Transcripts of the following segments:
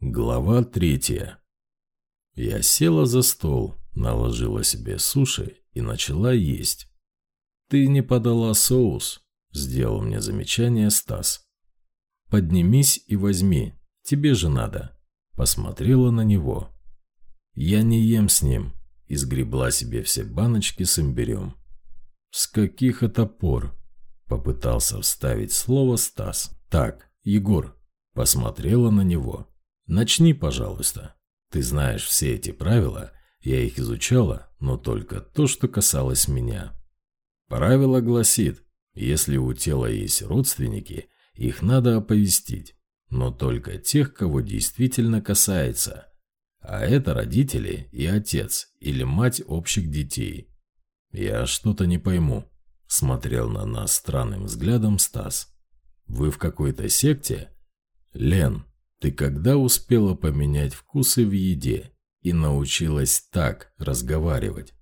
Глава третья. Я села за стол, наложила себе суши и начала есть. «Ты не подала соус», – сделал мне замечание Стас. «Поднимись и возьми, тебе же надо». Посмотрела на него. «Я не ем с ним», – изгребла себе все баночки с имбирем. «С каких это пор?» – попытался вставить слово Стас. «Так, Егор», – посмотрела на него. Начни, пожалуйста. Ты знаешь все эти правила, я их изучала, но только то, что касалось меня. Правило гласит, если у тела есть родственники, их надо оповестить, но только тех, кого действительно касается. А это родители и отец или мать общих детей. Я что-то не пойму. Смотрел на нас странным взглядом Стас. Вы в какой-то секте? Лен, ты когда успела поменять вкусы в еде и научилась так разговаривать?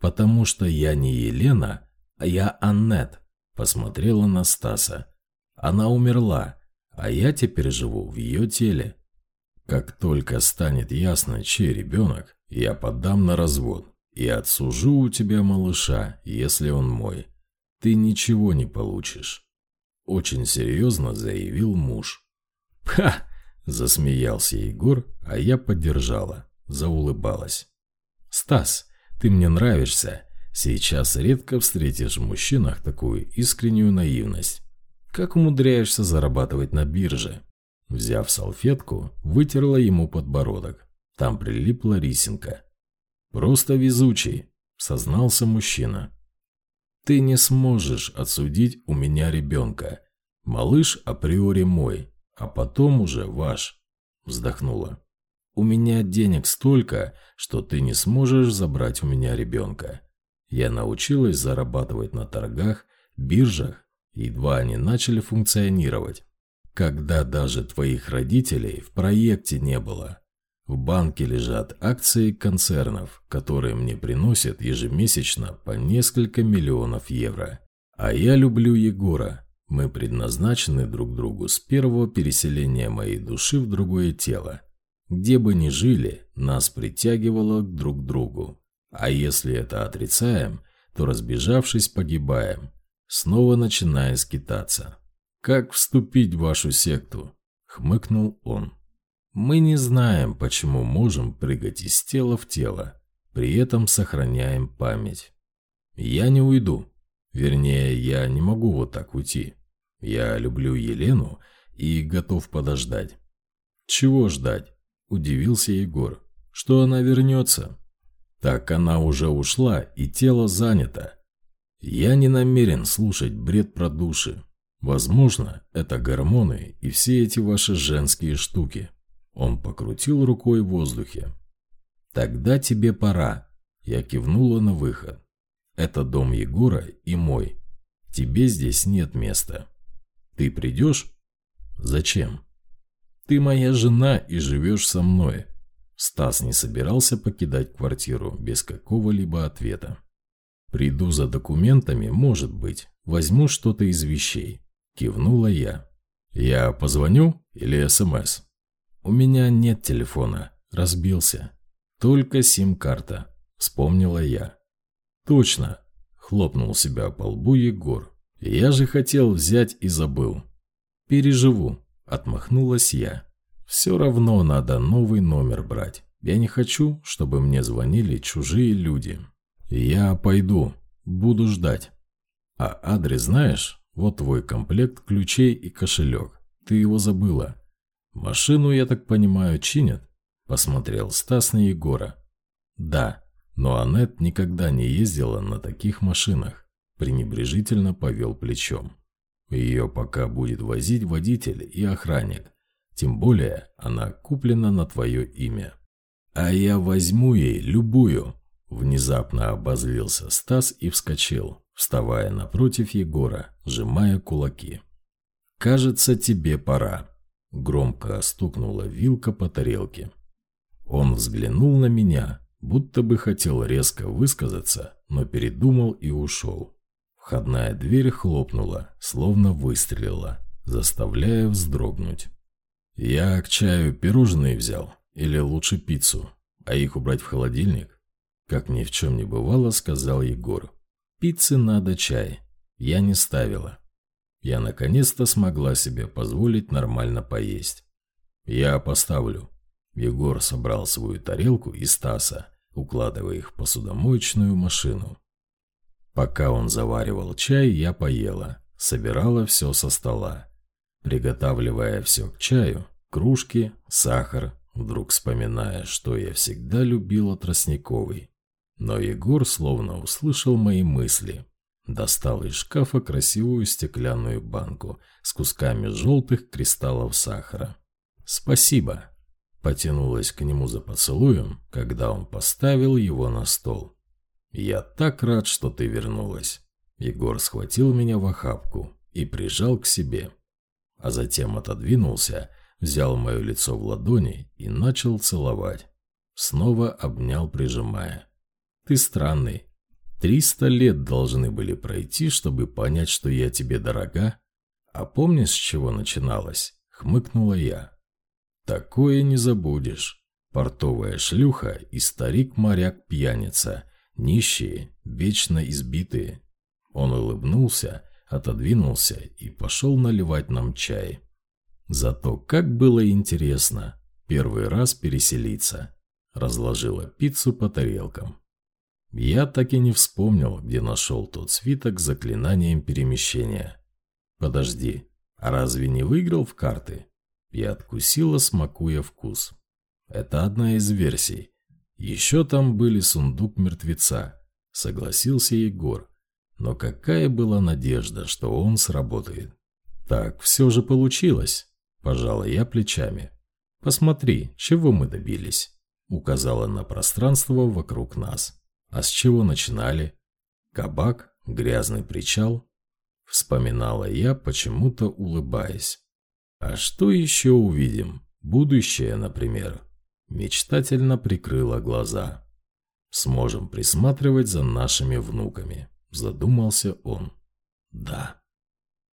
Потому что я не Елена, а я Аннет, посмотрела на Стаса. Она умерла, а я теперь живу в ее теле. Как только станет ясно, чей ребенок, я подам на развод и отсужу у тебя малыша, если он мой. Ты ничего не получишь. Очень серьезно заявил муж. «Ха! Засмеялся Егор, а я поддержала, заулыбалась. «Стас, ты мне нравишься. Сейчас редко встретишь в мужчинах такую искреннюю наивность. Как умудряешься зарабатывать на бирже?» Взяв салфетку, вытерла ему подбородок. Там прилипла рисинка. «Просто везучий», — сознался мужчина. «Ты не сможешь отсудить у меня ребенка. Малыш априори мой, а потом уже ваш», – вздохнула. «У меня денег столько, что ты не сможешь забрать у меня ребенка. Я научилась зарабатывать на торгах, биржах, едва они начали функционировать. Когда даже твоих родителей в проекте не было. В банке лежат акции концернов, которые мне приносят ежемесячно по несколько миллионов евро. А я люблю Егора, мы предназначены друг другу с первого переселения моей души в другое тело. Где бы ни жили, нас притягивало к друг другу. А если это отрицаем, то разбежавшись погибаем, снова начиная скитаться. «Как вступить в вашу секту?» – хмыкнул он. «Мы не знаем, почему можем прыгать из тела в тело, при этом сохраняем память. Я не уйду. Вернее, я не могу вот так уйти. Я люблю Елену и готов подождать. Чего ждать? Удивился Егор. Что она вернется? Так она уже ушла, и тело занято. Я не намерен слушать бред про души. Возможно, это гормоны и все эти ваши женские штуки. Он покрутил рукой в воздухе. Тогда тебе пора. Я кивнула на выход. Это дом Егора и мой. Тебе здесь нет места. Ты придешь? Зачем? Ты моя жена и живешь со мной. Стас не собирался покидать квартиру без какого-либо ответа. Приду за документами, может быть, возьму что-то из вещей. Кивнула я. Я позвоню или СМС? У меня нет телефона, разбился. Только сим-карта, вспомнила я. Точно, хлопнул себя по лбу Егор. Я же хотел взять и забыл. Переживу, отмахнулась я. Все равно надо новый номер брать. Я не хочу, чтобы мне звонили чужие люди. Я пойду, буду ждать. А адрес знаешь? Вот твой комплект ключей и кошелек. Ты его забыла. Машину, я так понимаю, чинят? Посмотрел Стас на Егора. Да, но Аннет никогда не ездила на таких машинах пренебрежительно повел плечом. Ее пока будет возить водитель и охранник. Тем более она куплена на твое имя. А я возьму ей любую. Внезапно обозлился Стас и вскочил, вставая напротив Егора, сжимая кулаки. «Кажется, тебе пора», – громко стукнула вилка по тарелке. Он взглянул на меня, будто бы хотел резко высказаться, но передумал и ушел. Входная дверь хлопнула, словно выстрелила, заставляя вздрогнуть. Я к чаю пирожные взял, или лучше пиццу, а их убрать в холодильник? Как ни в чем не бывало, сказал Егор. Пиццы надо чай. Я не ставила. Я наконец-то смогла себе позволить нормально поесть. Я поставлю. Егор собрал свою тарелку и Стаса, укладывая их в посудомоечную машину. Пока он заваривал чай, я поела, собирала все со стола. Приготавливая все к чаю, кружки, сахар, вдруг вспоминая, что я всегда любила тростниковый. Но Егор словно услышал мои мысли. Достал из шкафа красивую стеклянную банку с кусками желтых кристаллов сахара. «Спасибо!» Потянулась к нему за поцелуем, когда он поставил его на стол. «Я так рад, что ты вернулась!» Егор схватил меня в охапку и прижал к себе. А затем отодвинулся, взял мое лицо в ладони и начал целовать. Снова обнял, прижимая. «Ты странный. Триста лет должны были пройти, чтобы понять, что я тебе дорога. А помнишь, с чего начиналось?» — хмыкнула я. Такое не забудешь. Портовая шлюха и старик-моряк-пьяница, нищие, вечно избитые. Он улыбнулся, отодвинулся и пошел наливать нам чай. Зато как было интересно первый раз переселиться. Разложила пиццу по тарелкам. Я так и не вспомнил, где нашел тот свиток с заклинанием перемещения. Подожди, а разве не выиграл в карты? и откусила, смакуя вкус. Это одна из версий. Еще там были сундук мертвеца, согласился Егор. Но какая была надежда, что он сработает? Так все же получилось, пожала я плечами. Посмотри, чего мы добились, указала на пространство вокруг нас. А с чего начинали? Кабак, грязный причал, вспоминала я, почему-то улыбаясь. А что еще увидим? Будущее, например. Мечтательно прикрыла глаза. Сможем присматривать за нашими внуками, задумался он. Да.